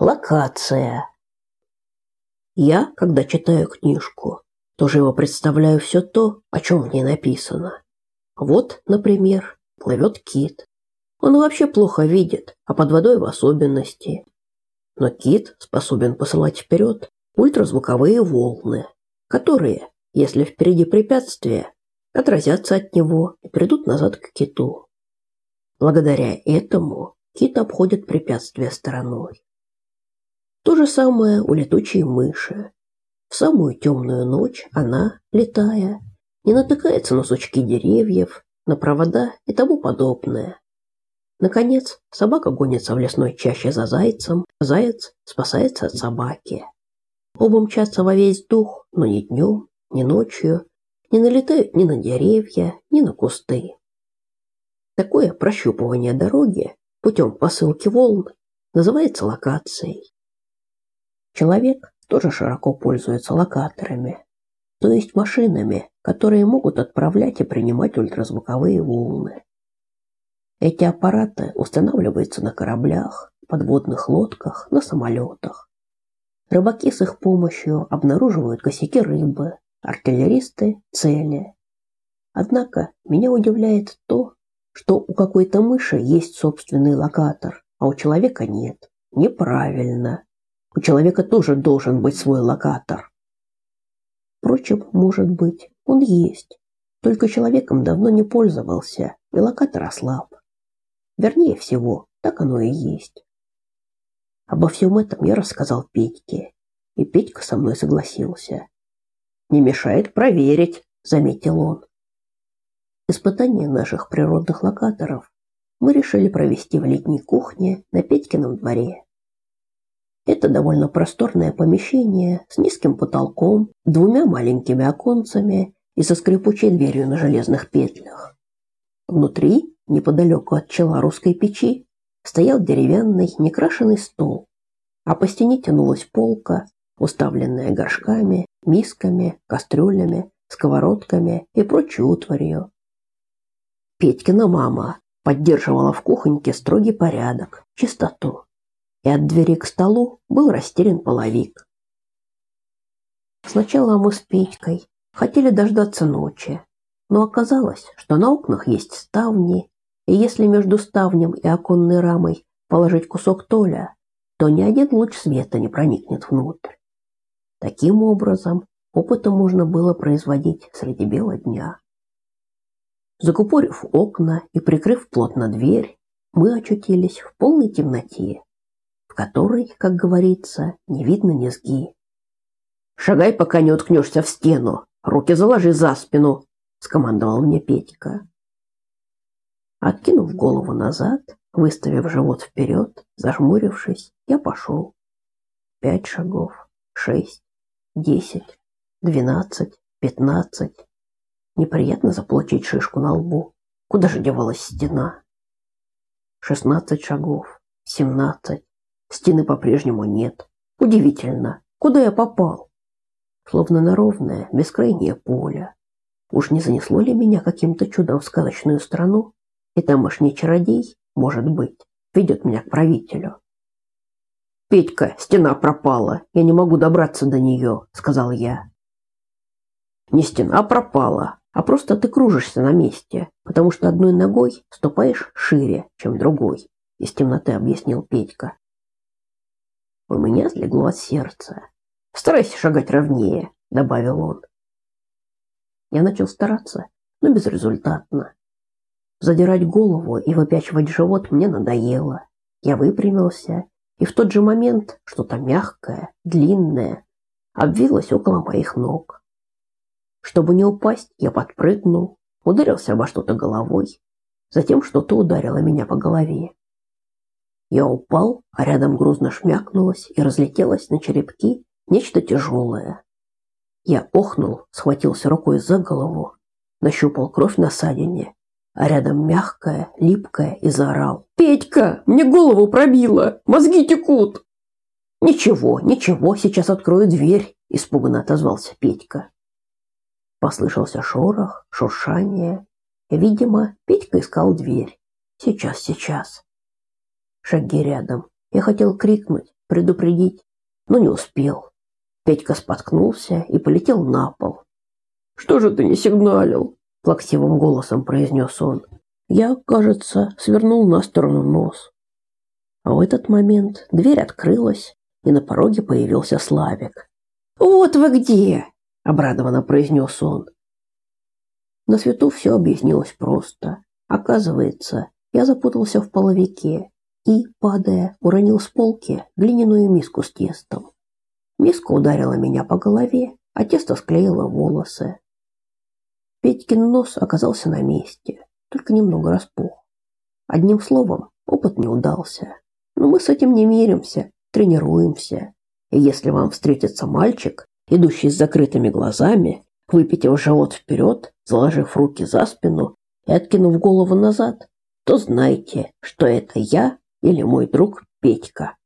Локация. Я, когда читаю книжку, тоже его представляю все то, о чем в ней написано. Вот, например, плывет кит. Он вообще плохо видит, а под водой в особенности. Но кит способен посылать вперед ультразвуковые волны, которые, если впереди препятствие, отразятся от него и придут назад к киту. Благодаря этому кит обходит препятствия стороной. То же самое у летучей мыши. В самую темную ночь она, летая, не натыкается на сучки деревьев, на провода и тому подобное. Наконец, собака гонится в лесной чаще за зайцем, заяц спасается от собаки. Оба мчатся во весь дух, но ни днем, ни ночью, не налетают ни на деревья, ни на кусты. Такое прощупывание дороги путем посылки волн называется локацией. Человек тоже широко пользуется локаторами, то есть машинами, которые могут отправлять и принимать ультразвуковые волны. Эти аппараты устанавливаются на кораблях, подводных лодках, на самолетах. Рыбаки с их помощью обнаруживают косяки рыбы, артиллеристы – цели. Однако меня удивляет то, что у какой-то мыши есть собственный локатор, а у человека нет. Неправильно. У человека тоже должен быть свой локатор. Впрочем, может быть, он есть. Только человеком давно не пользовался, и локатор ослаб. Вернее всего, так оно и есть. Обо всем этом я рассказал Петьке, и Петька со мной согласился. «Не мешает проверить», — заметил он. Испытание наших природных локаторов мы решили провести в летней кухне на Петькином дворе. Это довольно просторное помещение с низким потолком, двумя маленькими оконцами и со скрипучей дверью на железных петлях. Внутри, неподалеку от чела русской печи, стоял деревянный некрашенный стол, а по стене тянулась полка, уставленная горшками, мисками, кастрюлями, сковородками и прочей утварью. Петькина мама поддерживала в кухоньке строгий порядок, чистоту и от двери к столу был растерян половик. Сначала мы с Петькой хотели дождаться ночи, но оказалось, что на окнах есть ставни, и если между ставнем и оконной рамой положить кусок толя, то ни один луч света не проникнет внутрь. Таким образом, опыта можно было производить среди бела дня. Закупорив окна и прикрыв плотно дверь, мы очутились в полной темноте в которой, как говорится, не видно низги. «Шагай, пока не уткнешься в стену, руки заложи за спину», — скомандовал мне Петька. Откинув голову назад, выставив живот вперед, зажмурившись, я пошел. Пять шагов, шесть, десять, двенадцать, пятнадцать. Неприятно заполучить шишку на лбу. Куда же девалась стена? Шестнадцать шагов, семнадцать, Стены по-прежнему нет. Удивительно, куда я попал? Словно на ровное, бескрайнее поле. Уж не занесло ли меня каким-то чудом в сказочную страну? И тамошний чародей, может быть, ведет меня к правителю. «Петька, стена пропала, я не могу добраться до нее», — сказал я. «Не стена пропала, а просто ты кружишься на месте, потому что одной ногой ступаешь шире, чем другой», — из темноты объяснил Петька. У меня слегло от сердца. «Старайся шагать ровнее», — добавил он. Я начал стараться, но безрезультатно. Задирать голову и выпячивать живот мне надоело. Я выпрямился, и в тот же момент что-то мягкое, длинное, обвилось около моих ног. Чтобы не упасть, я подпрыгнул, ударился обо что-то головой, затем что-то ударило меня по голове. Я упал, а рядом грузно шмякнулось и разлетелось на черепки нечто тяжелое. Я охнул, схватился рукой за голову, нащупал кровь на садине, а рядом мягкая, липкая и заорал. «Петька, мне голову пробило! Мозги текут!» «Ничего, ничего, сейчас открою дверь», – испуганно отозвался Петька. Послышался шорох, шуршание. Видимо, Петька искал дверь. «Сейчас, сейчас». Шаги рядом. Я хотел крикнуть, предупредить, но не успел. Петька споткнулся и полетел на пол. «Что же ты не сигналил?» – плаксивым голосом произнес он. Я, кажется, свернул на сторону нос. А в этот момент дверь открылась, и на пороге появился Славик. «Вот вы где!» – обрадованно произнес он. На свету все объяснилось просто. Оказывается, я запутался в половике и, падая, уронил с полки глиняную миску с тестом. Миска ударила меня по голове, а тесто склеило волосы. Петькин нос оказался на месте, только немного распух. Одним словом, опыт не удался. Но мы с этим не миримся, тренируемся. И если вам встретится мальчик, идущий с закрытыми глазами, выпитив живот вперед, заложив руки за спину и откинув голову назад, то знайте, что это я или мой друг Петька.